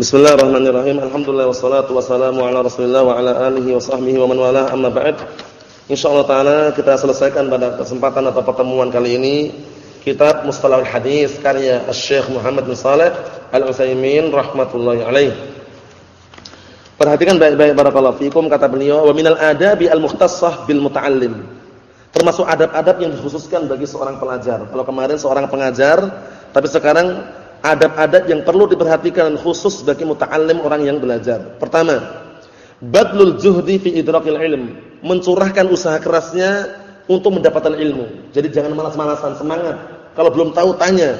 Bismillahirrahmanirrahim. Alhamdulillah wassalatu wassalamu ala Rasulillah wa ala alihi wa sahbihi wa man walah. Amma ba'd. Insyaallah taala kita selesaikan pada kesempatan atau pertemuan kali ini kitab Mustalahul Hadis karya Asy-Syaikh Muhammad bin Shalih Al-Utsaimin rahimatullah alaih. Perhatikan baik-baik barakallahu fikum kata beliau wa minal adabi al-mukhtassah bil muta'allim. Termasuk adab-adab yang dikhususkan bagi seorang pelajar. Kalau kemarin seorang pengajar, tapi sekarang adab-adab yang perlu diperhatikan khusus bagi muta'allim orang yang belajar. Pertama, badlul juhdi fi idrakil ilm, mencurahkan usaha kerasnya untuk mendapatkan ilmu. Jadi jangan malas-malasan, semangat. Kalau belum tahu tanya.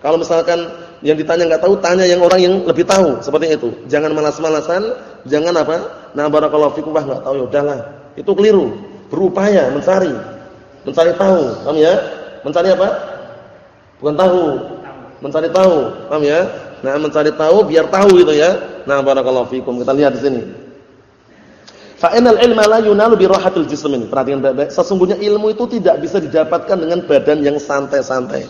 Kalau misalkan yang ditanya enggak tahu, tanya yang orang yang lebih tahu, seperti itu. Jangan malas-malasan, jangan apa? Nah, barakallahu fikum, wah enggak tahu ya udahlah. Itu keliru. Berupaya mencari. Mencari tahu, paham ya? Mencari apa? Bukan tahu, mencari tahu, paham ya? Nah, mencari tahu biar tahu gitu ya. Nah, barakallahu fikum. Kita lihat di sini. Fa innal ilma la yunalu bi rahatil jism. Perhatikan baik-baik. Sesungguhnya ilmu itu tidak bisa didapatkan dengan badan yang santai-santai.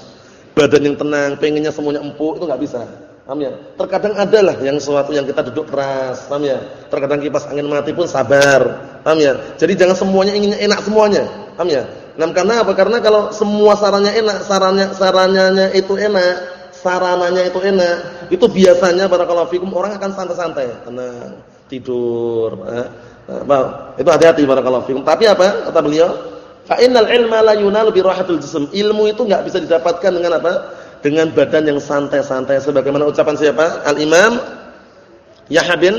Badan yang tenang, pengennya semuanya empuk itu enggak bisa. Paham ya? Terkadang adalah yang sesuatu yang kita duduk keras, paham ya? Terkadang kipas angin mati pun sabar. Paham ya? Jadi jangan semuanya inginnya enak semuanya. Paham ya? Nah, karena apa? Karena kalau semua sarannya enak, sarannya sarannya itu enak, sarananya itu enak, itu biasanya barakallahu fikum orang akan santai-santai, tenang, tidur, eh. Itu hati-hati barakallahu fikum. Tapi apa? Kata beliau, fa innal ilma la yunalu bi jism. Ilmu itu enggak bisa didapatkan dengan apa? Dengan badan yang santai-santai sebagaimana ucapan siapa? Al-Imam Yahya bin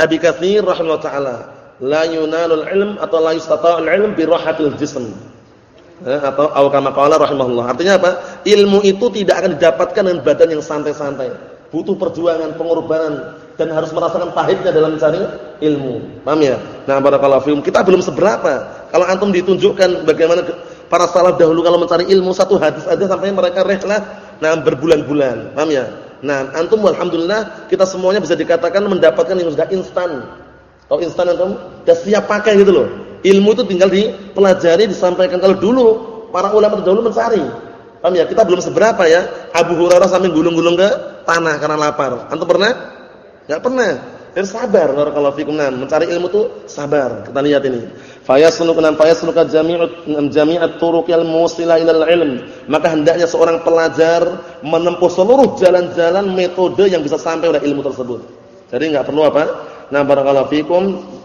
Abi Katsir rahimahullah taala, la yunalul ilm atau la yustata'ul ilm bi rahatil jism atau au rahimahullah. Artinya apa? Ilmu itu tidak akan didapatkan dengan badan yang santai-santai. Butuh perjuangan, pengorbanan dan harus merasakan pahitnya dalam mencari ilmu. Paham ya? Nah, barakallahu fiikum. Kita belum seberapa. Kalau antum ditunjukkan bagaimana para salaf dahulu kalau mencari ilmu satu hadis aja sampai mereka rehlah nah berbulan-bulan. Paham ya? Nah, antum alhamdulillah kita semuanya bisa dikatakan mendapatkan yang sudah instan. Kalau instan antum sudah siap pakai gitu loh. Ilmu itu tinggal dipelajari, disampaikan. Kalau dulu para ulama dahulu mencari. Paham ya? Kita belum seberapa ya. Abu Hurairah sampai gulung-gulung ke tanah karena lapar. Antum pernah? Enggak pernah. Dan sabar barakallahu fikum. Nah, mencari ilmu itu sabar. Kita lihat ini. Fayasluku nam fayasluka jami'at jami'at turuqil musila ilal ilm. Maka hendaknya seorang pelajar menempuh seluruh jalan-jalan metode yang bisa sampai pada ilmu tersebut. Jadi enggak perlu apa? Nah, barakallahu fikum,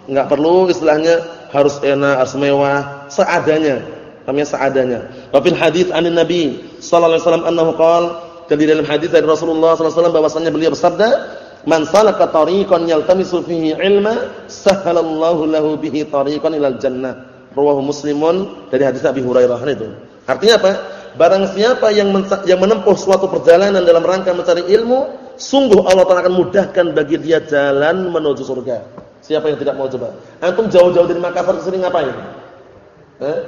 enggak perlu istilahnya harus enak, harus mewah, seadanya. Namanya seadanya. Wa fil hadits anin Nabi sallallahu alaihi wasallam annahu qala dan di dalam hadis dari Rasulullah sallallahu alaihi wasallam bahwasanya beliau bersabda, "Man salaka tariqan yaltamisu fihi ilma, sahhalallahu lahu bihi tariqan ilal jannah." Rawahu Muslimun dari hadis Abi Hurairah itu. Artinya apa? Barang siapa yang yang menempuh suatu perjalanan dalam rangka mencari ilmu, sungguh Allah Taala akan mudahkan bagi dia jalan menuju surga. Siapa yang tidak mau coba? Antum jauh-jauh dari Makassar ke sini ngapain? Eh?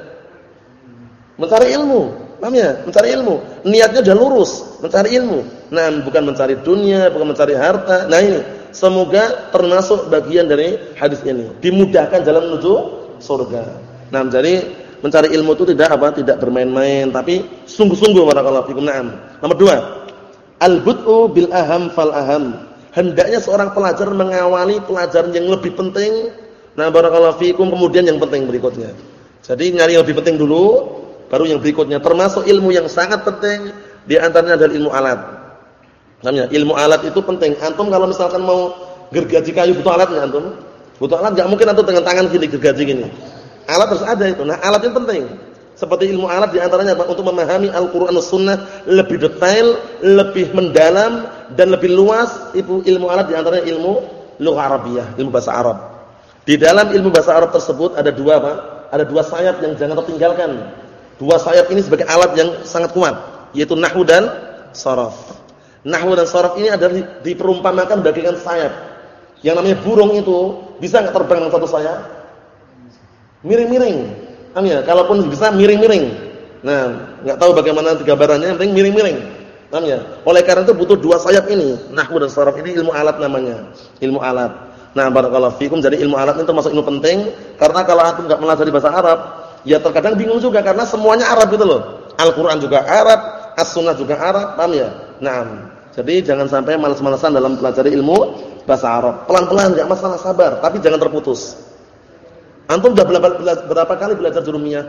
Mencari ilmu. Paham ya? Mencari ilmu. Niatnya sudah lurus, mencari ilmu. Nah, bukan mencari dunia, bukan mencari harta. Nah, ini semoga termasuk bagian dari hadis ini. Dimudahkan jalan menuju surga. Nah, jadi mencari ilmu itu tidak apa? Tidak bermain-main, tapi sungguh-sungguh barakallahu fikum. Naam. Nomor dua, al-bud'u bil aham fal aham hendaknya seorang pelajar mengawali pelajaran yang lebih penting. Nah, barakallahu fikum kemudian yang penting berikutnya. Jadi nyari yang lebih penting dulu, baru yang berikutnya. Termasuk ilmu yang sangat penting di antaranya adalah ilmu alat. Namanya ilmu alat itu penting. Antum kalau misalkan mau gergaji kayu butuh alat enggak antum? Butuh alat enggak mungkin antum dengan tangan gini gergaji gini. Alat harus ada itu. Nah, alat itu penting. Seperti ilmu alat di antaranya apa? Untuk memahami Al-Quran Sunnah lebih detail, lebih mendalam dan lebih luas. Itu ilmu alat di antaranya ilmu lughah Arabiyah, ilmu bahasa Arab. Di dalam ilmu bahasa Arab tersebut ada dua apa? Ada dua sayap yang jangan tertinggalkan. Dua sayap ini sebagai alat yang sangat kuat, yaitu nahwu dan saraf. Nahwu dan saraf ini adalah diperumpamakan bagaikan sayap. Yang namanya burung itu bisa enggak terbang dengan satu sayap? Miring-miring Paham ya? Kalaupun bisa miring-miring. Nah, enggak tahu bagaimana gambarannya, yang miring-miring. Paham ya? Oleh karena itu butuh dua sayap ini. Nahwu dan sharaf ini ilmu alat namanya. Ilmu alat. Nah, barakallahu fikum. Jadi ilmu alat ini termasuk ilmu penting karena kalau antum enggak mempelajari bahasa Arab, ya terkadang bingung juga karena semuanya Arab gitu loh. Al-Qur'an juga Arab, As-Sunnah juga Arab, paham ya? Nah, Jadi jangan sampai malas-malasan dalam pelajari ilmu bahasa Arab. Pelan-pelan enggak masalah, sabar, tapi jangan terputus. Antum sudah berapa, berapa kali belajar jurumiyah?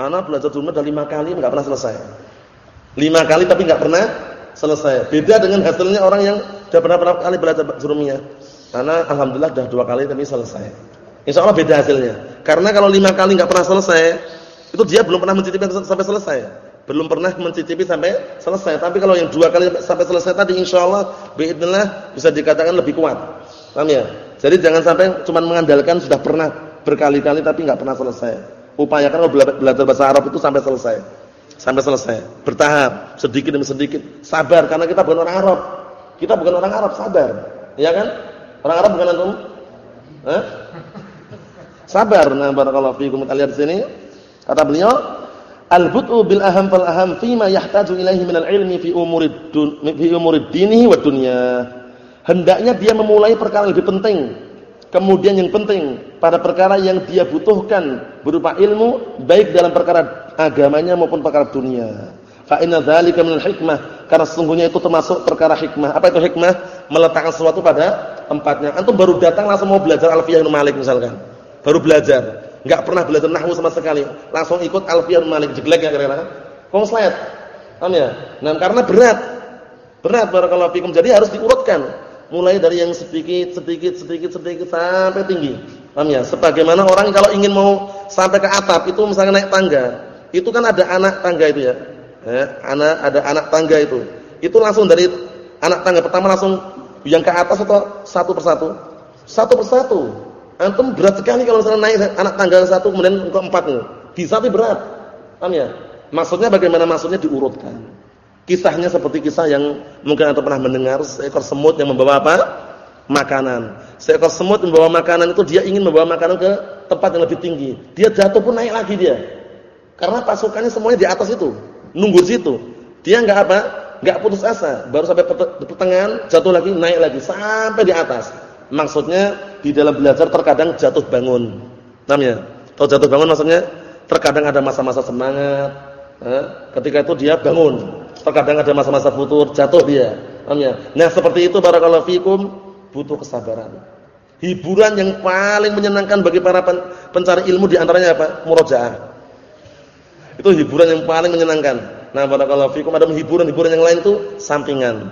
Anak belajar jurumiyah sudah lima kali enggak pernah selesai. Lima kali tapi nggak pernah selesai. Beda dengan hasilnya orang yang sudah pernah pernah kali belajar surumnya. Karena alhamdulillah sudah dua kali tapi selesai. Insya Allah beda hasilnya. Karena kalau lima kali nggak pernah selesai, itu dia belum pernah mencicipi sampai selesai. Belum pernah mencicipi sampai selesai. Tapi kalau yang dua kali sampai selesai tadi, insya Allah biidnillah bisa dikatakan lebih kuat. Paham ya? Jadi jangan sampai cuma mengandalkan sudah pernah berkali-kali tapi nggak pernah selesai. Upayakan kalau belajar bahasa Arab itu sampai selesai. Sampai selesai. Bertahap, sedikit demi sedikit. Sabar karena kita bukan orang Arab. Kita bukan orang Arab, sabar. Iya kan? Orang Arab bukan antum? Hah? Sabar. Nah, barakallahu fiikum. Kita lihat di sini. Kata beliau, Al-bud'u bil aham fal aham fima yahtaju ilaihi minal ilmi fi umurid fi umurid dinihi wa dunya. Hendaknya dia memulai perkara yang lebih penting. Kemudian yang penting pada perkara yang dia butuhkan berupa ilmu baik dalam perkara agamanya maupun perkara dunia. Fa inna dzalika hikmah karena sesungguhnya itu termasuk perkara hikmah. Apa itu hikmah? Meletakkan sesuatu pada tempatnya. Antum baru datang langsung mau belajar Alfiyah Malik misalkan. Baru belajar Enggak pernah belajar nahwu sama sekali. Langsung ikut Alfiyah Malik jelek ya kira-kira. Konslet. Paham ya? Nah, karena berat. Berat barakallahu fikum. Jadi harus diurutkan. Mulai dari yang sedikit, sedikit, sedikit, sedikit sampai tinggi. Paham ya? Sebagaimana orang kalau ingin mau sampai ke atap itu misalnya naik tangga, itu kan ada anak tangga itu ya. ya anak ada anak tangga itu. Itu langsung dari anak tangga pertama langsung yang ke atas atau satu persatu? Satu persatu. Antum berat sekali kalau misalnya naik anak tangga satu kemudian ke empat. Bisa tapi berat. Paham ya? Maksudnya bagaimana maksudnya diurutkan. Kisahnya seperti kisah yang mungkin antum pernah mendengar seekor semut yang membawa apa? Makanan. Seekor semut membawa makanan itu dia ingin membawa makanan ke tempat yang lebih tinggi. Dia jatuh pun naik lagi dia. Karena pasukannya semuanya di atas itu, nunggu situ. Dia enggak apa? Enggak putus asa. Baru sampai pertengahan jatuh lagi, naik lagi sampai di atas. Maksudnya di dalam belajar terkadang jatuh bangun. Namanya. Tahu jatuh bangun maksudnya? Terkadang ada masa-masa semangat. Eh, ketika itu dia bangun. Terkadang ada masa-masa futur, jatuh dia. Namanya. Nah, seperti itu barakallahu fikum butuh kesabaran. Hiburan yang paling menyenangkan bagi para pencari ilmu di antaranya apa? Murojaah. Itu hiburan yang paling menyenangkan. Nah, barakallahu fikum ada hiburan-hiburan yang lain itu sampingan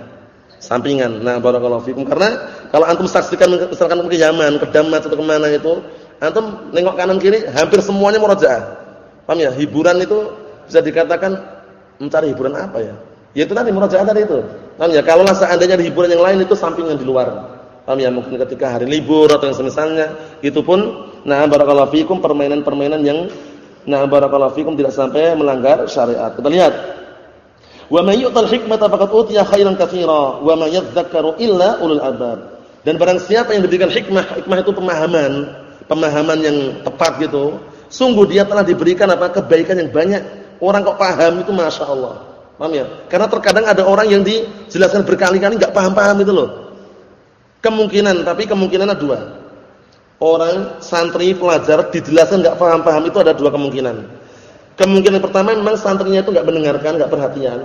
sampingan. Nah, barakallahu fikum. Karena kalau antum saksikan misalkan ke Yaman, ke Damas atau ke mana itu, antum nengok kanan kiri hampir semuanya murojaah. Paham ya? Hiburan itu bisa dikatakan mencari hiburan apa ya? Ya itu tadi murojaah tadi itu. Paham ya? Kalau seandainya ada hiburan yang lain itu sampingan di luar. Paham ya? Mungkin ketika hari libur atau yang semisalnya, itu pun nah barakallahu fikum permainan-permainan yang nah barakallahu fikum tidak sampai melanggar syariat. Kita lihat Wa may yu'tal hikmata faqad utiya khairan katsira wa may yadhakkaru illa ulul albab. Dan barang siapa yang diberikan hikmah, hikmah itu pemahaman, pemahaman yang tepat gitu. Sungguh dia telah diberikan apa? kebaikan yang banyak. Orang kok paham itu Masya Allah. Paham ya? Karena terkadang ada orang yang dijelaskan berkali-kali enggak paham-paham itu loh. Kemungkinan, tapi kemungkinan ada dua. Orang santri pelajar dijelaskan enggak paham-paham itu ada dua kemungkinan. Kemungkinan pertama memang santrinya itu enggak mendengarkan, enggak perhatian.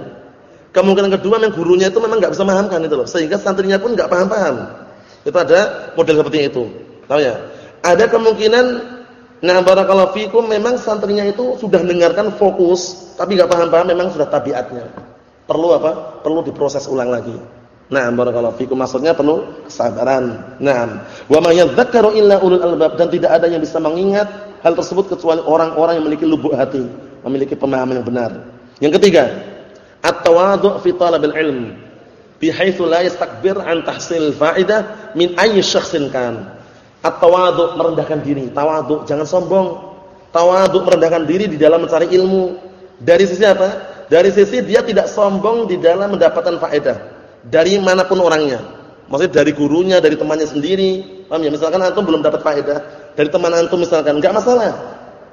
Kemungkinan kedua memang gurunya itu memang enggak bisa memahamkan itu loh, sehingga santrinya pun enggak paham-paham. Itu ada model seperti itu. Tahu ya? Ada kemungkinan nah barakallahu fikum memang santrinya itu sudah mendengarkan fokus tapi enggak paham-paham memang sudah tabiatnya. Perlu apa? Perlu diproses ulang lagi. Nah, barakallahu fikum maksudnya perlu kesabaran. Nah, wa may yadhakkaru illa ulul albab dan tidak ada yang bisa mengingat hal tersebut kecuali orang-orang yang memiliki lubuk hati, memiliki pemahaman yang benar. Yang ketiga, at-tawadhu' fi talabil ilm bihaitsu la yastakbir an tahsil fa'idah min ayyi syakhsin kan. At-tawadhu' merendahkan diri, tawadhu' jangan sombong. Tawadhu' merendahkan diri di dalam mencari ilmu. Dari sisi apa? Dari sisi dia tidak sombong di dalam mendapatkan faedah dari mana pun orangnya. Maksudnya dari gurunya, dari temannya sendiri. Paham ya? Misalkan antum belum dapat faedah dari teman antum misalkan, enggak masalah.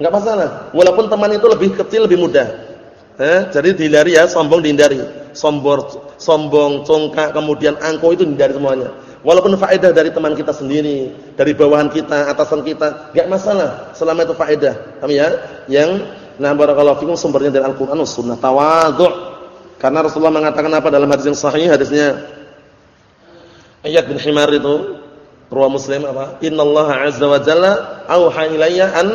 Enggak masalah. Walaupun teman itu lebih kecil, lebih mudah. Eh, jadi dihindari ya, sombong dihindari. Sombor, sombong, congkak, kemudian angko itu dihindari semuanya. Walaupun faedah dari teman kita sendiri, dari bawahan kita, atasan kita, enggak masalah selama itu faedah. Paham ya? Yang nah barakallahu fikum sumbernya dari Al-Qur'an was sunnah. Tawadhu'. Karena Rasulullah mengatakan apa dalam hadis yang sahih hadisnya Ayat bin Himar itu ruwa Muslim apa? Innallaha 'azza wa jalla auha ilayya an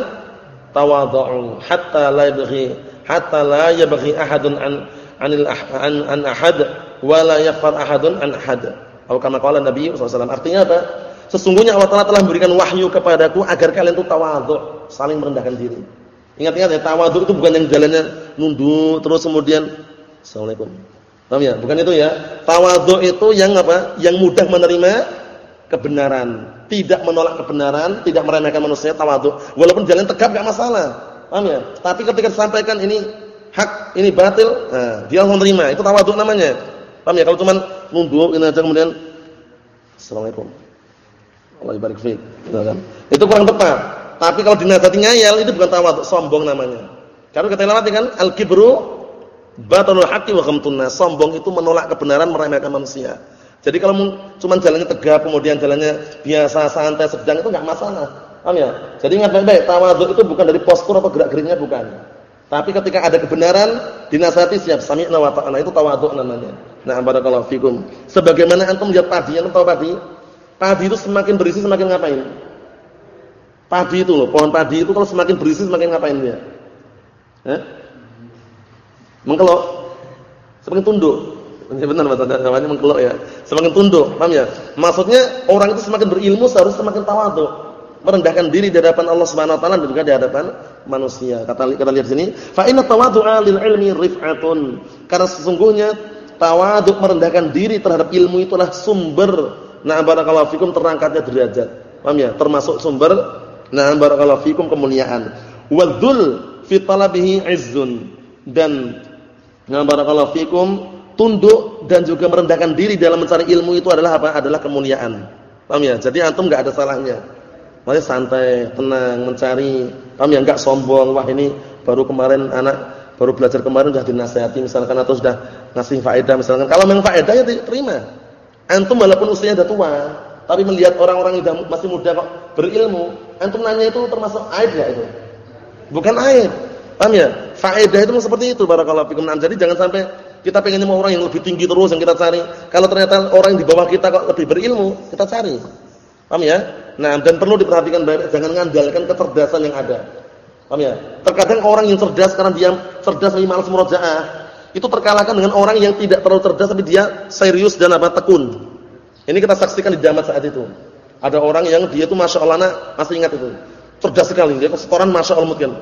tawadhu hatta la yabghi hatta la yabghi ahadun an anil ah, an, an ahad wa la yaqfar ahadun an ahad. Atau kama qala Nabi sallallahu Artinya apa? Sesungguhnya Allah Taala telah memberikan wahyu kepadaku agar kalian itu tawadhu, saling merendahkan diri. Ingat-ingat ya, tawadhu itu bukan yang jalannya nunduk terus kemudian Assalamualaikum. Paham ya? Bukan itu ya. Tawadhu itu yang apa? Yang mudah menerima kebenaran, tidak menolak kebenaran, tidak meremehkan manusia tawadhu. Walaupun jalan tegap enggak masalah. Paham ya? Tapi ketika disampaikan ini hak, ini batil, nah, dia langsung terima. Itu tawadhu namanya. Paham ya? Kalau cuma nunduk ini aja kemudian Assalamualaikum. Allah barik fiik. Gitu kan? Itu kurang tepat. Tapi kalau dinasihati ngayal itu bukan tawadhu, sombong namanya. Kalau kita lewati kan al-kibru batalul haqqi wa ghamtun. Sombong itu menolak kebenaran, meremehkan manusia. Jadi kalau cuma jalannya tegap, kemudian jalannya biasa, santai, sedang itu enggak masalah. Paham ya? Jadi ingat baik-baik, tawadhu itu bukan dari postur atau gerak-geriknya bukan. Tapi ketika ada kebenaran, dinasihati siap sami'na wa ta'ala itu tawadhu namanya. Nah, barakallahu fikum. Sebagaimana antum lihat padi, antum tahu padi? Padi itu semakin berisi semakin ngapain? Padi itu loh, pohon padi itu kalau semakin berisi semakin ngapain dia? Eh? Mengkelok. Semakin tunduk. Ini benar namanya mengkelok ya. Semakin tunduk, paham ya? Maksudnya orang itu semakin berilmu seharusnya semakin tawadhu, merendahkan diri di hadapan Allah Subhanahu wa taala dan juga di hadapan manusia. Kata kita lihat sini, fa inna tawadhu'a lil ilmi rif'atun. Karena sesungguhnya tawadhu merendahkan diri terhadap ilmu itulah sumber nah barakallahu fikum terangkatnya derajat. Paham ya? Termasuk sumber nah barakallahu fikum kemuliaan. Wadzul fi talabihi izzun dan Nah barakallahu fikum, tunduk dan juga merendahkan diri dalam mencari ilmu itu adalah apa? Adalah kemuliaan. Paham ya? Jadi antum enggak ada salahnya. Makanya santai, tenang mencari. Paham ya? Enggak sombong. Wah, ini baru kemarin anak baru belajar kemarin sudah dinasihati misalkan atau sudah ngasih faedah misalkan. Kalau memang faedahnya terima. Antum walaupun usianya sudah tua, tapi melihat orang-orang yang masih muda kok berilmu, antum nanya itu termasuk aib enggak itu? Bukan aib. Paham ya? Faedah itu seperti itu barakallahu fikum. Nah, jadi jangan sampai kita pengen mau orang yang lebih tinggi terus yang kita cari. Kalau ternyata orang yang di bawah kita kok lebih berilmu, kita cari. Paham ya? Nah, dan perlu diperhatikan baik, jangan mengandalkan kecerdasan yang ada. Paham ya? Terkadang orang yang cerdas karena dia cerdas tapi malas murojaah, itu terkalahkan dengan orang yang tidak terlalu cerdas tapi dia serius dan apa tekun. Ini kita saksikan di zaman saat itu. Ada orang yang dia itu masya Allah, masih ingat itu, cerdas sekali, dia kesetoran masya Allah mungkin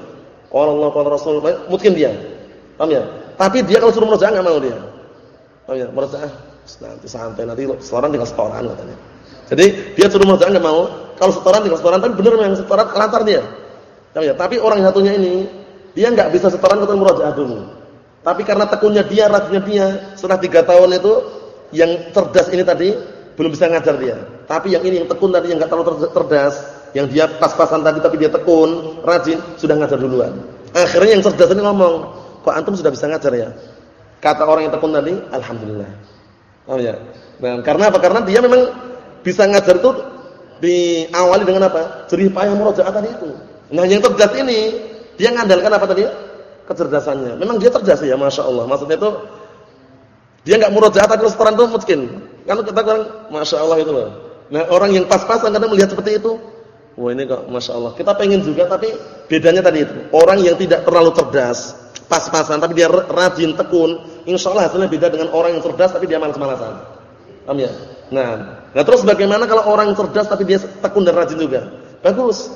Allah qala Rasul, mungkin dia. Paham ya? Tapi dia kalau suruh merjaah enggak mau dia. Paham ya? Merjaah nanti santai nanti setoran tinggal setoran katanya. Jadi dia suruh merjaah enggak mau. Kalau setoran tinggal setoran tapi benar memang setoran lantar dia. Ya? Tapi orang satunya ini dia enggak bisa setoran ketemu merjaah dulu. Tapi karena tekunnya dia, rajinnya dia, setelah tiga tahun itu yang cerdas ini tadi belum bisa ngajar dia. Tapi yang ini yang tekun tadi yang enggak terlalu cerdas, yang dia pas-pasan tadi tapi dia tekun, rajin, sudah ngajar duluan. Akhirnya yang cerdas ini ngomong, "Kok antum sudah bisa ngajar ya?" Kata orang yang tekun tadi, "Alhamdulillah." Oh ya. Nah, karena apa? Karena dia memang bisa ngajar itu diawali dengan apa? Jerih payah murojaah tadi itu. Nah, yang cerdas ini dia ngandalkan apa tadi? Kecerdasannya. Memang dia cerdas ya, Masya Allah. Maksudnya itu dia enggak murojaah tapi restoran itu mungkin. Kalau kita kan Masya Allah itu loh. Nah, orang yang pas-pasan kadang melihat seperti itu, Wah ini kok Masya Allah. Kita pengen juga tapi bedanya tadi itu. Orang yang tidak terlalu cerdas, pas-pasan tapi dia rajin, tekun. Insya Allah hasilnya beda dengan orang yang cerdas tapi dia malas-malasan. Paham ya? Nah, nah terus bagaimana kalau orang cerdas tapi dia tekun dan rajin juga? Bagus.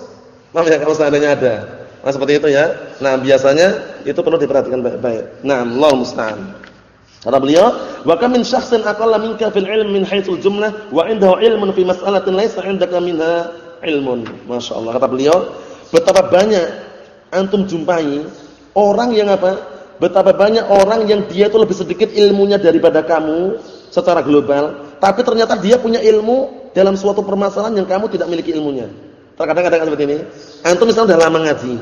Paham ya kalau seandainya ada. Nah seperti itu ya. Nah biasanya itu perlu diperhatikan baik-baik. Nah Allah musta'an. Kata beliau, "Wa kam min syakhsin aqalla minka fil ilm min haitsul jumlah wa 'indahu ilmun fi mas'alatin laysa 'indaka minha ilmun. Masya Allah. Kata beliau, betapa banyak antum jumpai orang yang apa? Betapa banyak orang yang dia itu lebih sedikit ilmunya daripada kamu secara global, tapi ternyata dia punya ilmu dalam suatu permasalahan yang kamu tidak miliki ilmunya. Terkadang kadang seperti ini. Antum misalnya sudah lama ngaji.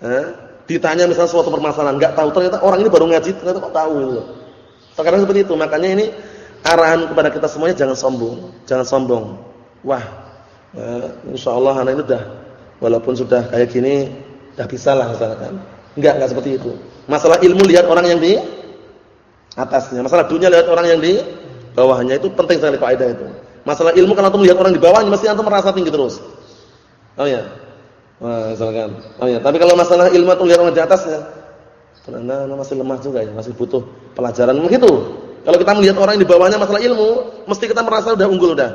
Eh, ditanya misalnya suatu permasalahan, enggak tahu, ternyata orang ini baru ngaji, ternyata kok tahu gitu. Terkadang seperti itu. Makanya ini arahan kepada kita semuanya jangan sombong, jangan sombong. Wah, eh, insyaallah anak ini sudah walaupun sudah kayak gini sudah bisa lah misalkan. Enggak, enggak seperti itu. Masalah ilmu lihat orang yang di atasnya. Masalah dunia lihat orang yang di bawahnya itu penting sekali kaidah itu. Masalah ilmu kalau antum lihat orang di bawahnya mesti antum merasa tinggi terus. Oh ya. Misalkan. Oh ya, tapi kalau masalah ilmu antum lihat orang di atasnya, karena masih lemah juga ya, masih butuh pelajaran begitu. Kalau kita melihat orang yang di bawahnya masalah ilmu, mesti kita merasa udah unggul udah.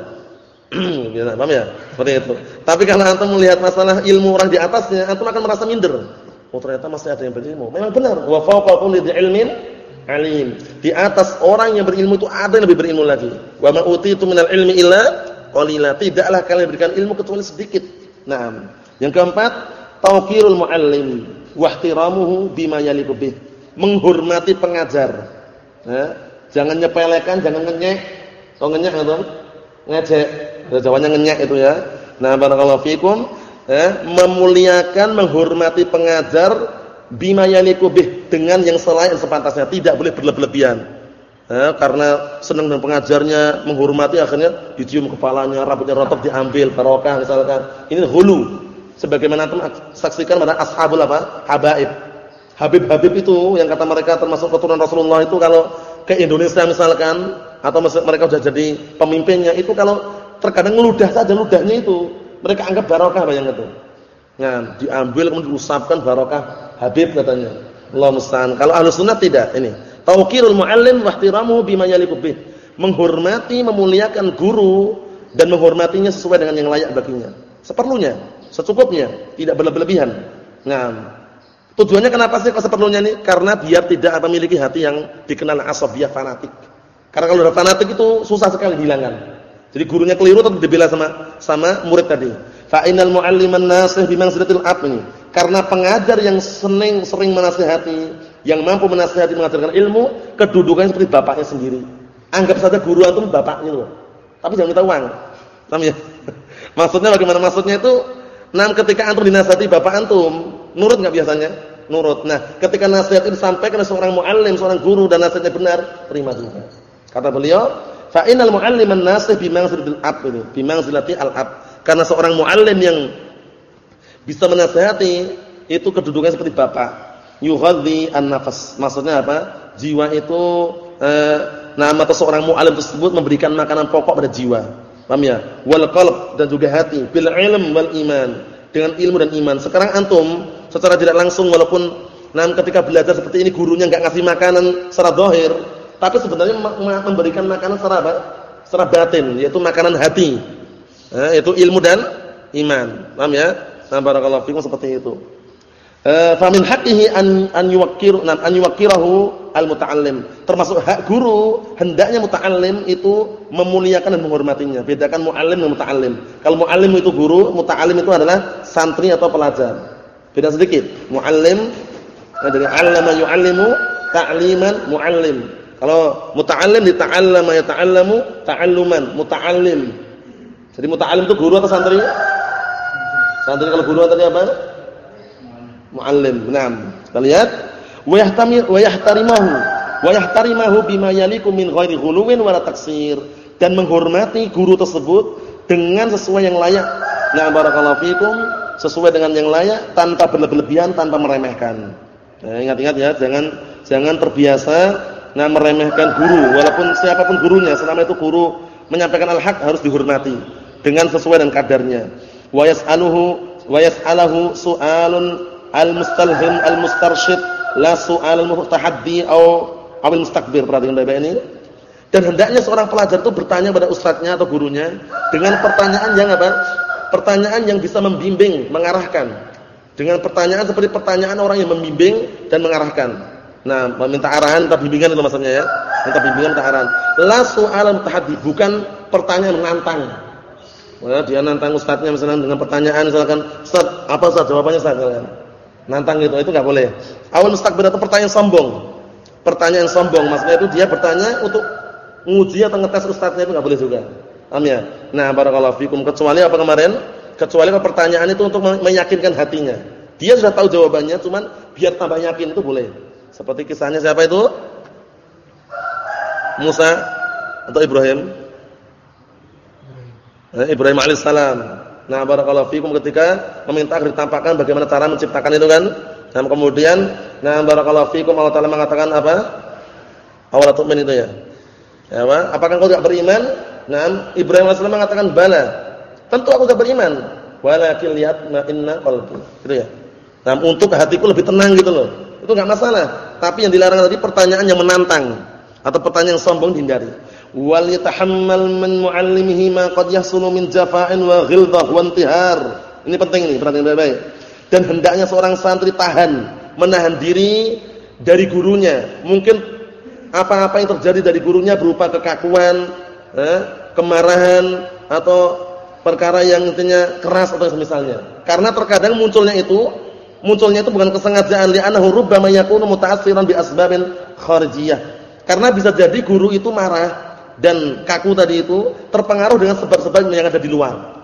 Gitu, paham ya? Seperti itu. Tapi kalau antum melihat masalah ilmu orang di atasnya, antum akan merasa minder. Oh, ternyata masih ada yang berilmu. Memang benar. Wa fawqa kulli ilmin alim. Di atas orang yang berilmu itu ada yang lebih berilmu lagi. Wa ma utitu minal ilmi illa qalila. Tidaklah kalian berikan ilmu kecuali sedikit. Nah, yang keempat, tauqirul muallim wa ihtiramuhu bima yaliqu bih. Menghormati pengajar. Nah, jangan nyepelekan, jangan ngenyek. Tahu ngenyek atau ngejek? Jawabnya ngenyek itu ya. Nah, barakallahu fikum, eh, memuliakan, menghormati pengajar bima yaliku bih dengan yang selain sepantasnya, tidak boleh berlebihan. Eh, karena senang dengan pengajarnya, menghormati akhirnya dicium kepalanya, rambutnya rotok diambil barokah misalkan. Ini hulu. Sebagaimana teman saksikan pada ashabul apa? Habaib. Habib-habib itu yang kata mereka termasuk keturunan Rasulullah itu kalau ke Indonesia misalkan atau mereka sudah jadi pemimpinnya itu kalau terkadang ngeludah saja ludahnya itu mereka anggap barokah bayang itu. Nah, diambil kemudian diusapkan barokah Habib katanya. Allah musta'an. Kalau ahlu sunnah tidak. Ini. Tauqirul muallim wa ihtiramuhu bima yaliqu bih. Menghormati, memuliakan guru dan menghormatinya sesuai dengan yang layak baginya. Seperlunya, secukupnya, tidak berlebihan. Nah, tujuannya kenapa sih kok seperlunya ini? Karena biar tidak memiliki hati yang dikenal asabiyah fanatik. Karena kalau udah fanatik itu susah sekali hilangkan. Jadi gurunya keliru tetap dibela sama sama murid tadi. Fa innal mualliman nasih bimanzilatil ab ini. Karena pengajar yang sering sering menasihati, yang mampu menasihati mengajarkan ilmu, kedudukannya seperti bapaknya sendiri. Anggap saja guru antum bapaknya loh. Tapi jangan minta uang. Paham ya? Maksudnya bagaimana? Maksudnya itu nah ketika antum dinasihati bapak antum, nurut enggak biasanya? Nurut. Nah, ketika nasihat itu disampaikan oleh seorang muallim, seorang guru dan nasihatnya benar, terima juga. Kata beliau, fa innal mualliman nasih bimanzilatil ab ini, bimanzilati al-ab karena seorang muallim yang bisa menasihati itu kedudukannya seperti bapak. Yughadhi an-nafas. Maksudnya apa? Jiwa itu eh, nama atau seorang muallim tersebut memberikan makanan pokok pada jiwa. Paham ya? Wal qalb dan juga hati, bil ilm wal iman. Dengan ilmu dan iman. Sekarang antum secara tidak langsung walaupun nah ketika belajar seperti ini gurunya enggak ngasih makanan secara zahir, tapi sebenarnya memberikan makanan secara apa? Secara batin, yaitu makanan hati. Eh, itu ilmu dan iman. Paham ya? Nah, barakallahu fikum seperti itu. Eh, fa min haqqihi an an yuwaqqir an yuwaqqirahu al-muta'allim. Termasuk hak guru hendaknya muta'allim itu memuliakan dan menghormatinya. Bedakan muallim dan muta'allim. Kalau muallim itu guru, muta'allim itu adalah santri atau pelajar. Beda sedikit. Muallim dari 'allama yu'allimu ta'liman muallim. Kalau muta'allim dita'allama yata'allamu ta'alluman, muta'allim jadi muta'alim itu guru atau santri? Santri kalau guru tadi apa? Muallim. Naam. Kita lihat wa yahtami wa yahtarimahu wa yahtarimahu bima yaliku min ghairi ghuluwin wala taksir dan menghormati guru tersebut dengan sesuai yang layak. Nah, barakallahu fikum, sesuai dengan yang layak tanpa berlebihan, tanpa meremehkan. Nah, ingat-ingat ya, jangan jangan terbiasa nah meremehkan guru walaupun siapa pun gurunya, selama itu guru menyampaikan al-haq harus dihormati dengan sesuai dengan kadarnya. Wa yas'aluhu wa yas'aluhu su'alun al-mustalhim al-mustarsyid la su'al al-muhtahaddi au awil mustakbir. Perhatikan baik-baik ini. Dan hendaknya seorang pelajar itu bertanya pada ustadznya atau gurunya dengan pertanyaan yang apa? Pertanyaan yang bisa membimbing, mengarahkan. Dengan pertanyaan seperti pertanyaan orang yang membimbing dan mengarahkan. Nah, meminta arahan, minta bimbingan itu maksudnya ya. Minta bimbingan, minta arahan. La su'al mutahaddi, bukan pertanyaan menantang. Ya, dia nantang ustadznya misalnya dengan pertanyaan misalkan, "Ustaz, apa Ustaz jawabannya Ustaz?" kalian. Nantang gitu, itu enggak boleh. Awal mustakbir itu pertanyaan sombong. Pertanyaan sombong maksudnya itu dia bertanya untuk menguji atau ngetes ustadznya itu enggak boleh juga. Paham ya? Nah, barakallahu fikum. Kecuali apa kemarin? Kecuali kalau pertanyaan itu untuk meyakinkan hatinya. Dia sudah tahu jawabannya, cuman biar tambah yakin itu boleh. Seperti kisahnya siapa itu? Musa atau Ibrahim? Eh, Ibrahim alaihissalam. Nah, barakallahu fikum ketika meminta agar ditampakkan bagaimana cara menciptakan itu kan. Dan kemudian, nah barakallahu fikum Allah Taala mengatakan apa? Awal tu'min itu ya. Ya, apakah engkau tidak beriman? Nah, Ibrahim AS mengatakan bala. Tentu aku tidak beriman. Walakin lihat inna qalbi. Gitu ya. Nah, untuk hatiku lebih tenang gitu loh. Itu enggak masalah. Tapi yang dilarang tadi pertanyaan yang menantang atau pertanyaan sombong dihindari. Wal yatahammal min muallimihi ma qad yahsulu min jafa'in wa ghilzah wa intihar. Ini penting ini, perhatikan baik-baik. Dan hendaknya seorang santri tahan, menahan diri dari gurunya. Mungkin apa-apa yang terjadi dari gurunya berupa kekakuan, eh, kemarahan atau perkara yang intinya keras atau semisalnya. Karena terkadang munculnya itu munculnya itu bukan kesengajaan li'annahu rubbama yakunu muta'assiran bi asbabin kharijiyah. Karena bisa jadi guru itu marah dan kaku tadi itu terpengaruh dengan sebab-sebab yang ada di luar.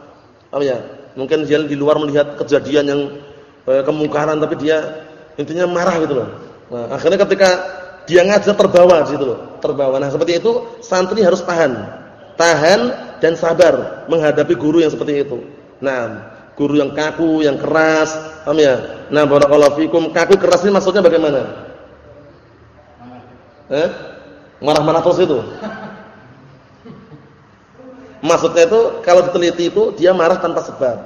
Paham ya? Mungkin dia di luar melihat kejadian yang eh, kemungkaran tapi dia intinya marah gitu loh. Nah, akhirnya ketika dia ngajar terbawa gitu loh, terbawa. Nah, seperti itu santri harus tahan. Tahan dan sabar menghadapi guru yang seperti itu. Nah, guru yang kaku, yang keras, paham ya? Nah, barakallahu fikum, kaku keras ini maksudnya bagaimana? Eh? Marah-marah terus itu. Maksudnya itu kalau diteliti itu dia marah tanpa sebab.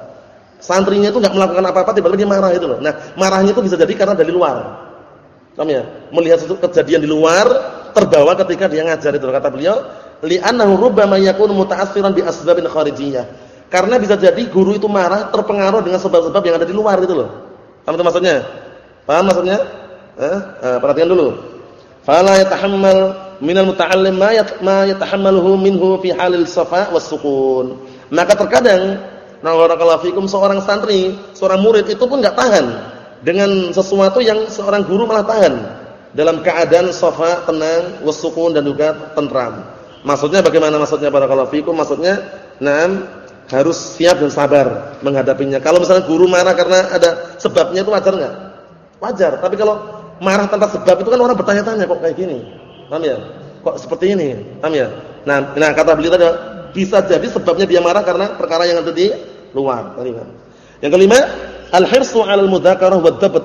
Santrinya itu enggak melakukan apa-apa tiba-tiba dia marah itu loh. Nah, marahnya itu bisa jadi karena dari luar. Paham ya? Melihat sesuatu kejadian di luar terbawa ketika dia ngajar itu kata beliau, li'annahu rubbama yakunu muta'assiran bi asbabin kharijiyah karena bisa jadi guru itu marah terpengaruh dengan sebab-sebab yang ada di luar itu loh. Paham itu maksudnya? Paham maksudnya? Eh? eh perhatikan dulu. Fala yatahammal minal muta'allim ma, yat, ma yatahammaluhu minhu fi halil safa was sukun. Maka terkadang fikum seorang santri, seorang murid itu pun enggak tahan dengan sesuatu yang seorang guru malah tahan dalam keadaan safa, tenang, was sukun dan juga tentram. Maksudnya bagaimana maksudnya barakallahu fikum? Maksudnya, enam harus siap dan sabar menghadapinya. Kalau misalnya guru marah karena ada sebabnya itu wajar enggak? Wajar. Tapi kalau marah tanpa sebab itu kan orang bertanya-tanya kok kayak gini. Paham ya? Kok seperti ini? Paham ya? Nah, nah kata beliau tadi bisa jadi sebabnya dia marah karena perkara yang ada di luar. Yang kelima, al-hirsu 'alal mudzakarah wa dhabt.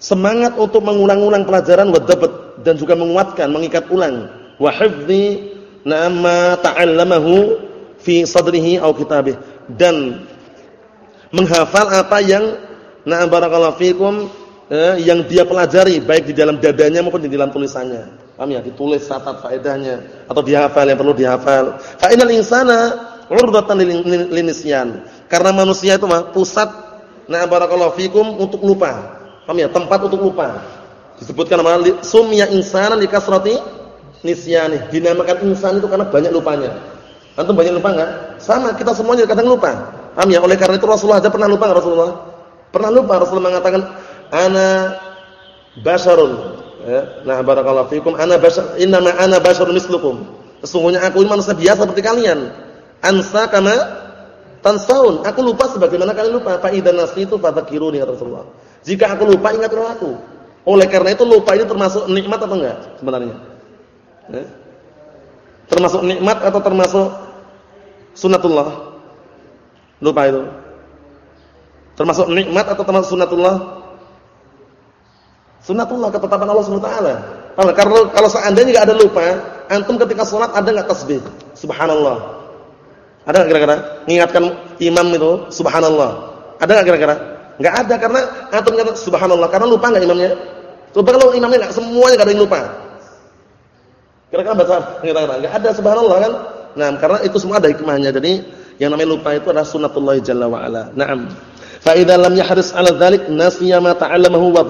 Semangat untuk mengulang-ulang pelajaran wa dhabt dan juga menguatkan, mengikat ulang wa hifdzi nama ta'allamahu fi sadrihi au kitabih dan menghafal apa yang na barakallahu fikum eh, yang dia pelajari baik di dalam dadanya maupun di dalam tulisannya. Paham ya? Ditulis catat faedahnya atau dihafal yang perlu dihafal. Fa innal insana urdatan linisyan. Karena manusia itu mah pusat na barakallahu fikum untuk lupa. Paham ya? Tempat untuk lupa. Disebutkan nama sumya insana likasrati nisyani. Dinamakan insan itu karena banyak lupanya. Antum banyak lupa enggak? Sama, kita semuanya kadang lupa. Paham ya? Oleh karena itu Rasulullah aja pernah lupa enggak Rasulullah? Pernah lupa Rasulullah mengatakan ana basharun. Ya. Nah, barakallahu fikum ana bashar innama ana basharun mislukum. Sesungguhnya aku ini manusia biasa seperti kalian. Ansa kama tansaun. Aku lupa sebagaimana kalian lupa. Fa idzan nasitu fadzakiruni kata Rasulullah. Jika aku lupa ingatlah aku. Oleh karena itu lupa ini termasuk nikmat atau enggak sebenarnya? Ya. Termasuk nikmat atau termasuk sunatullah? Lupa itu. Termasuk nikmat atau termasuk sunatullah? Sunatullah ketetapan Allah wa taala. Kalau kalau seandainya enggak ada lupa, antum ketika salat ada enggak tasbih? Subhanallah. Ada enggak kira-kira? Mengingatkan imam itu subhanallah. Ada enggak kira-kira? Enggak ada karena antum kata subhanallah karena lupa enggak imamnya? Coba kalau imamnya enggak semuanya enggak ada yang lupa. Kira-kira baca kira-kira enggak ada subhanallah kan? Nah, karena itu semua ada hikmahnya. Jadi yang namanya lupa itu adalah sunnatullah jalla wa ala. Naam. Fa idza lam yahris 'ala dzalik nasiya ma ta'allamahu wa.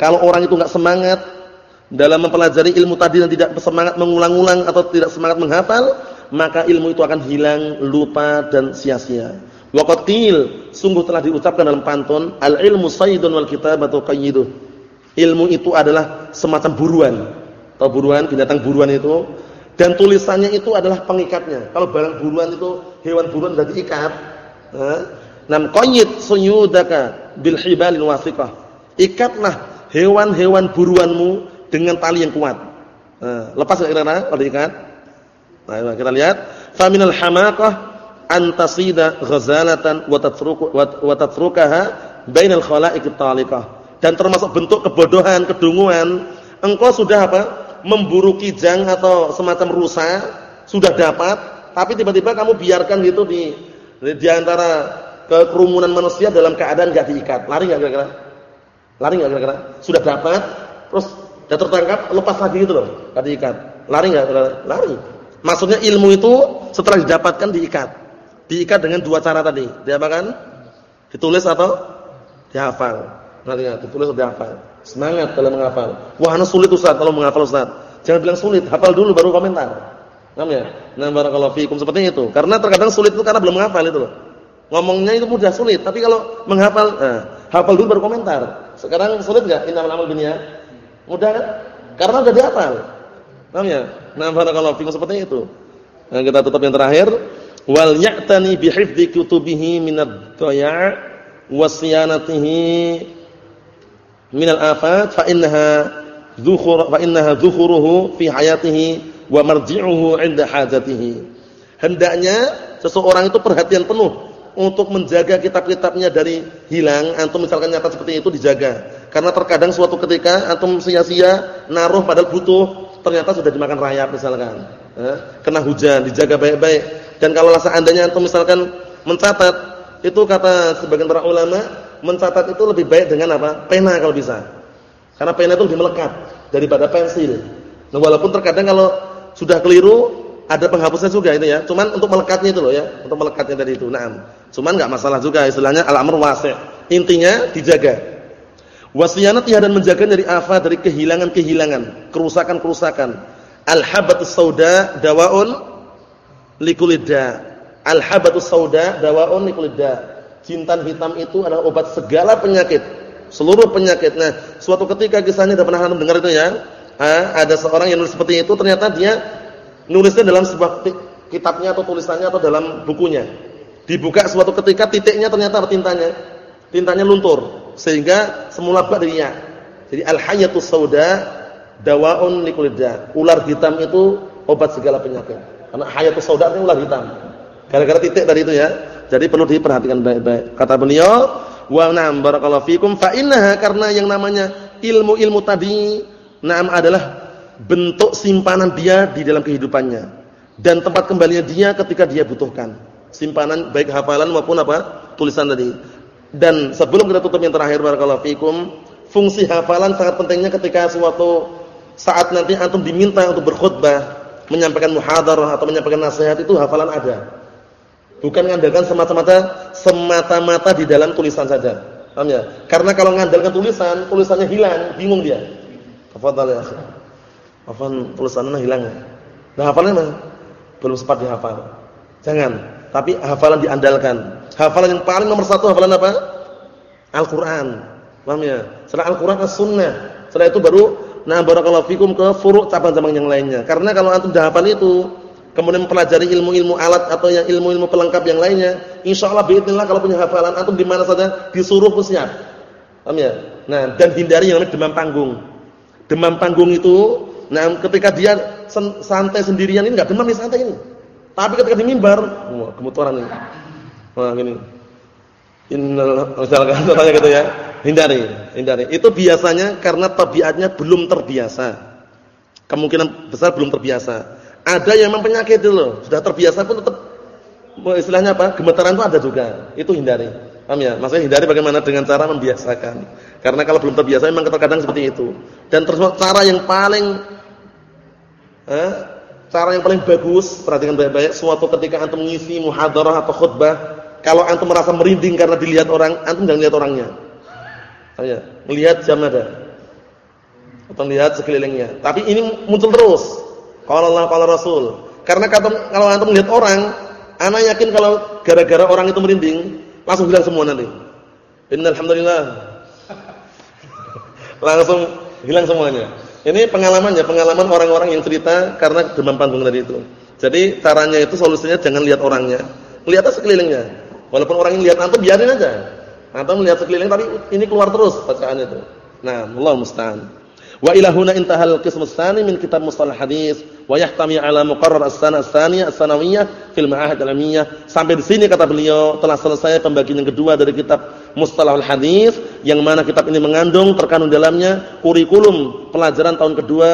Kalau orang itu enggak semangat dalam mempelajari ilmu tadi dan tidak semangat mengulang-ulang atau tidak semangat menghafal, maka ilmu itu akan hilang, lupa dan sia-sia. Waqad qil, sungguh telah diucapkan dalam pantun, al-ilmu saydun wal kitabatu qayyiduh. Ilmu itu adalah semacam buruan Tahu buruan, binatang buruan itu dan tulisannya itu adalah pengikatnya. Kalau barang buruan itu hewan buruan sudah diikat. Nam qayyid suyudaka bil hibalin wasiqah. Ikatlah hewan-hewan buruanmu dengan tali yang kuat. Nah, lepas enggak kira-kira kalau diikat? Nah, kita lihat faminal hamaqah antasida ghazalatan wa tatruku wa tatrukaha bainal khalaiq taliqah. Dan termasuk bentuk kebodohan, kedunguan, engkau sudah apa? memburu kijang atau semacam rusa, sudah dapat, tapi tiba-tiba kamu biarkan gitu di di antara kerumunan manusia dalam keadaan enggak diikat. Lari enggak kira-kira? Lari enggak kira-kira? Sudah dapat, terus sudah tertangkap, lepas lagi gitu loh, enggak diikat. Lari kira-kira? Lari. Maksudnya ilmu itu setelah didapatkan diikat. Diikat dengan dua cara tadi. Diapakan? Ditulis atau dihafal. Nanti ditulis atau dihafal. Semangat dalam menghafal. Wah, ana sulit Ustaz kalau menghafal Ustaz. Jangan bilang sulit, hafal dulu baru komentar. Paham ya? Nah, barakallahu seperti itu. Karena terkadang sulit itu karena belum menghafal itu loh. Ngomongnya itu mudah sulit, tapi kalau menghafal, nah, hafal dulu baru komentar. Sekarang sulit enggak innamal amal binniyat? Mudah kan? Karena sudah dihafal. Paham ya? Nah, barakallahu fikum seperti itu. Nah, kita tutup yang terakhir, wal ya'tani bi hifdzi kutubihi minad dhaya' wa siyanatihi minal afat fa innaha dhukhur fa innaha dhukhuruhu fi hayatihi wa marji'uhu 'inda hajatihi. Hendaknya seseorang itu perhatian penuh untuk menjaga kitab-kitabnya dari hilang. Antum misalkan nyata seperti itu dijaga. Karena terkadang suatu ketika antum sia-sia naruh padahal butuh, ternyata sudah dimakan rayap misalkan. Eh, kena hujan, dijaga baik-baik. Dan kalau seandainya antum misalkan mencatat, itu kata sebagian para ulama, mencatat itu lebih baik dengan apa? Pena kalau bisa. Karena pena itu lebih melekat daripada pensil. Nah, walaupun terkadang kalau sudah keliru ada penghapusnya juga itu ya. Cuman untuk melekatnya itu loh ya, untuk melekatnya dari itu. Naam. Cuman enggak masalah juga istilahnya al-amr wasi'. Intinya dijaga. Wasiyanat dan menjaga dari afa dari kehilangan-kehilangan, kerusakan-kerusakan. Al-habatus sauda dawaun likulidda. Al-habatus sauda dawaun likulidda Jintan hitam itu adalah obat segala penyakit, seluruh penyakit. Nah, suatu ketika kisahnya sudah pernah mendengar itu ya. ada seorang yang seperti itu ternyata dia nulisnya dalam sebuah kitabnya atau tulisannya atau dalam bukunya. Dibuka suatu ketika titiknya ternyata tintanya. Tintanya luntur sehingga semula bak dirinya. Jadi al-hayatus sauda dawaun likulidda. Ular hitam itu obat segala penyakit. Karena hayatus sauda itu ular hitam. Gara-gara titik tadi itu ya. Jadi perlu diperhatikan baik-baik. Kata beliau, "Wa na'am barakallahu fikum fa innaha karena yang namanya ilmu-ilmu tadi na'am adalah bentuk simpanan dia di dalam kehidupannya dan tempat kembalinya dia ketika dia butuhkan. Simpanan baik hafalan maupun apa? tulisan tadi. Dan sebelum kita tutup yang terakhir barakallahu fikum, fungsi hafalan sangat pentingnya ketika suatu saat nanti antum diminta untuk berkhutbah, menyampaikan muhadarah atau menyampaikan nasihat itu hafalan ada. Bukan mengandalkan semata-mata semata-mata di dalam tulisan saja. Paham ya? Karena kalau mengandalkan tulisan, tulisannya hilang, bingung dia. Tafadhal ya. Afan tulisannya hilang. Nah, hafalannya belum sempat dihafal. Jangan, tapi hafalan diandalkan. Hafalan yang paling nomor satu hafalan apa? Al-Qur'an. Paham ya? Setelah Al-Qur'an As-Sunnah. Setelah itu baru nah barakallahu fikum ke furu' cabang-cabang yang lainnya. Karena kalau antum sudah hafal itu, kemudian mempelajari ilmu-ilmu alat atau yang ilmu-ilmu pelengkap yang lainnya, insyaallah biidznillah kalau punya hafalan antum di mana saja disuruh pun siap. Paham ya? Nah, dan hindari yang namanya demam panggung. Demam panggung itu nah ketika dia santai sendirian ini enggak demam ini santai ini. Tapi ketika di mimbar, wah, gemeteran ini. Wah, gini. Innal misalkan contohnya gitu ya. Hindari, hindari. Itu biasanya karena tabiatnya belum terbiasa. Kemungkinan besar belum terbiasa. Ada yang memang penyakit loh, sudah terbiasa pun tetap istilahnya apa? Gemetaran itu ada juga. Itu hindari. Paham ya? Maksudnya hindari bagaimana dengan cara membiasakan. Karena kalau belum terbiasa memang terkadang seperti itu. Dan terus cara yang paling eh, cara yang paling bagus, perhatikan baik-baik, suatu ketika antum mengisi muhadarah atau khutbah, kalau antum merasa merinding karena dilihat orang, antum jangan lihat orangnya. Paham ya? Melihat jam ada. Atau lihat sekelilingnya. Tapi ini muncul terus. Qala Allah qala Rasul. Karena kalau antum melihat orang, ana yakin kalau gara-gara orang itu merinding, langsung hilang semua nanti. Innal hamdalillah. langsung hilang semuanya. Ini pengalaman ya, pengalaman orang-orang yang cerita karena demam panggung tadi itu. Jadi caranya itu solusinya jangan lihat orangnya, lihat sekelilingnya. Walaupun orang yang lihat antum biarin aja. Antum melihat sekeliling tapi ini keluar terus bacaan itu. Nah, Allah musta'an. Wa ila huna intahal qismus tsani min kitab mustalah hadis wa yahtami ala muqarrar as-sana as-saniyah as-sanawiyah fil ma'ahid al-ilmiyah. Sampai di sini kata beliau telah selesai pembagian yang kedua dari kitab Mustalahul Hadis yang mana kitab ini mengandung terkandung dalamnya kurikulum pelajaran tahun kedua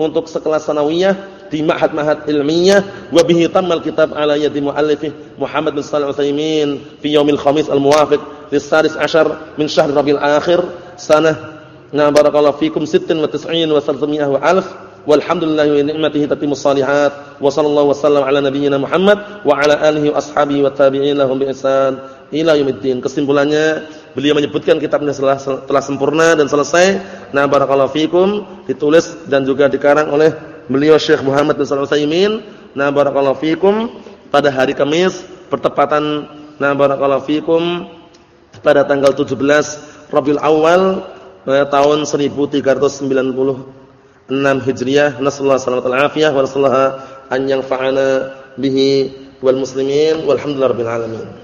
untuk sekelas sanawiyah di ma'had-ma'had ilmiah wa bihi tammal kitab ala yadi muallifih Muhammad bin Shalih Al-Utsaimin fi yaumil khamis al-muwafiq lis-sadis ashar min syahr Rabiul Akhir sanah na barakallahu fikum 96 wa 300 wa alf. Walhamdulillah wa ni'matihi tatimmus salihat. Wa sallallahu wasallam ala nabiyyina Muhammad wa ala alihi wa ashabihi wa tabi'in lahum bi ihsan ila yaumiddin. Kesimpulannya beliau menyebutkan kitabnya telah, telah sempurna dan selesai. Na barakallahu fikum ditulis dan juga dikarang oleh beliau Syekh Muhammad bin Shalih Utsaimin. Na barakallahu fikum pada hari Kamis bertepatan na barakallahu fikum pada tanggal 17 Rabiul Awal tahun 1396 Hijriah nasallahu alaihi wa sallam an yanfa'ana bihi wal muslimin walhamdulillahirabbil alamin